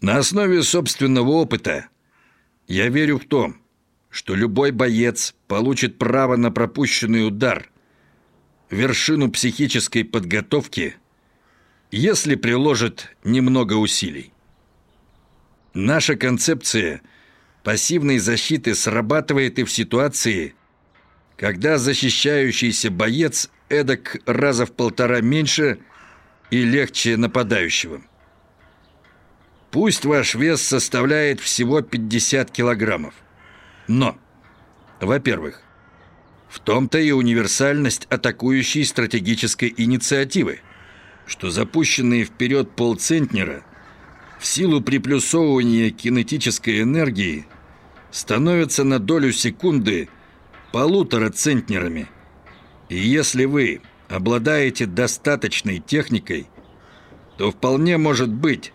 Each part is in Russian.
На основе собственного опыта я верю в то, что любой боец получит право на пропущенный удар, вершину психической подготовки, если приложит немного усилий. Наша концепция пассивной защиты срабатывает и в ситуации, когда защищающийся боец эдак раза в полтора меньше и легче нападающего. Пусть ваш вес составляет всего 50 килограммов. Но, во-первых, в том-то и универсальность атакующей стратегической инициативы, что запущенные вперед полцентнера в силу приплюсовывания кинетической энергии становятся на долю секунды полутора центнерами. И если вы обладаете достаточной техникой, то вполне может быть,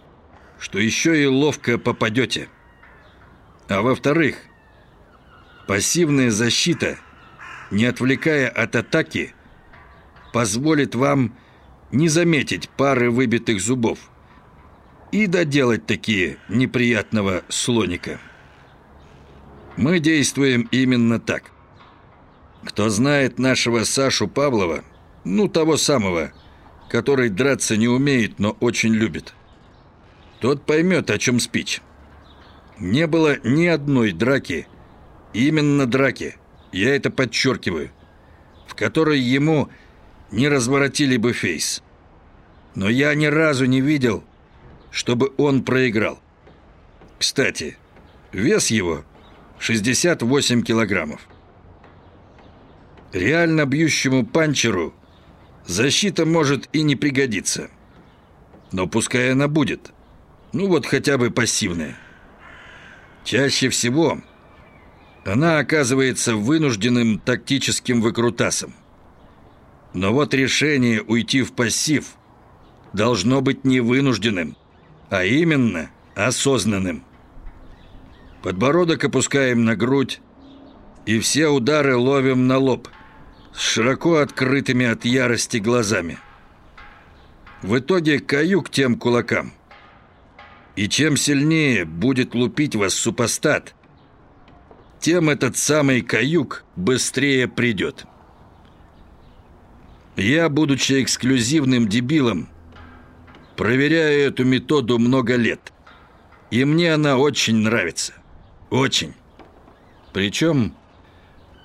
что еще и ловко попадете. А во-вторых, пассивная защита, не отвлекая от атаки, позволит вам не заметить пары выбитых зубов и доделать такие неприятного слоника. Мы действуем именно так. Кто знает нашего Сашу Павлова, ну того самого, который драться не умеет, но очень любит – тот поймет, о чем спич. Не было ни одной драки, именно драки, я это подчеркиваю, в которой ему не разворотили бы фейс. Но я ни разу не видел, чтобы он проиграл. Кстати, вес его 68 килограммов. Реально бьющему панчеру защита может и не пригодиться. Но пускай она будет – ну вот хотя бы пассивная. Чаще всего она оказывается вынужденным тактическим выкрутасом. Но вот решение уйти в пассив должно быть не вынужденным, а именно осознанным. Подбородок опускаем на грудь, и все удары ловим на лоб, с широко открытыми от ярости глазами. В итоге каюк тем кулакам – и чем сильнее будет лупить вас супостат, тем этот самый каюк быстрее придет. Я, будучи эксклюзивным дебилом, проверяю эту методу много лет. И мне она очень нравится. Очень. Причем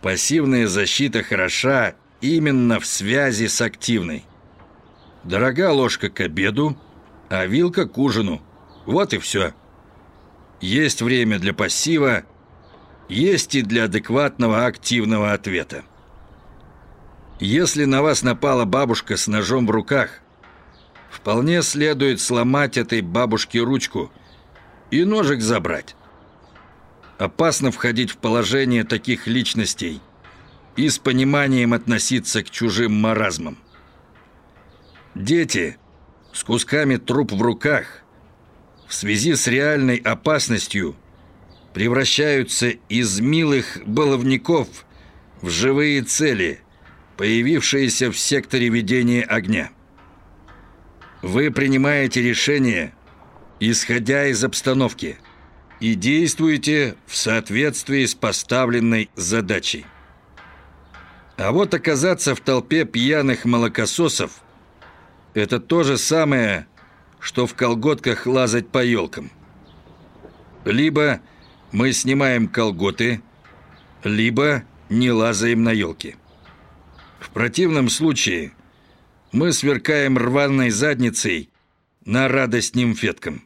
пассивная защита хороша именно в связи с активной. Дорога ложка к обеду, а вилка к ужину – вот и все. Есть время для пассива, есть и для адекватного активного ответа. Если на вас напала бабушка с ножом в руках, вполне следует сломать этой бабушке ручку и ножик забрать. Опасно входить в положение таких личностей и с пониманием относиться к чужим маразмам. Дети с кусками труп в руках – в связи с реальной опасностью превращаются из милых баловников в живые цели, появившиеся в секторе ведения огня. Вы принимаете решение, исходя из обстановки, и действуете в соответствии с поставленной задачей. А вот оказаться в толпе пьяных молокососов – это то же самое – что в колготках лазать по елкам. Либо мы снимаем колготы, либо не лазаем на елки. В противном случае мы сверкаем рваной задницей на радость нимфеткам.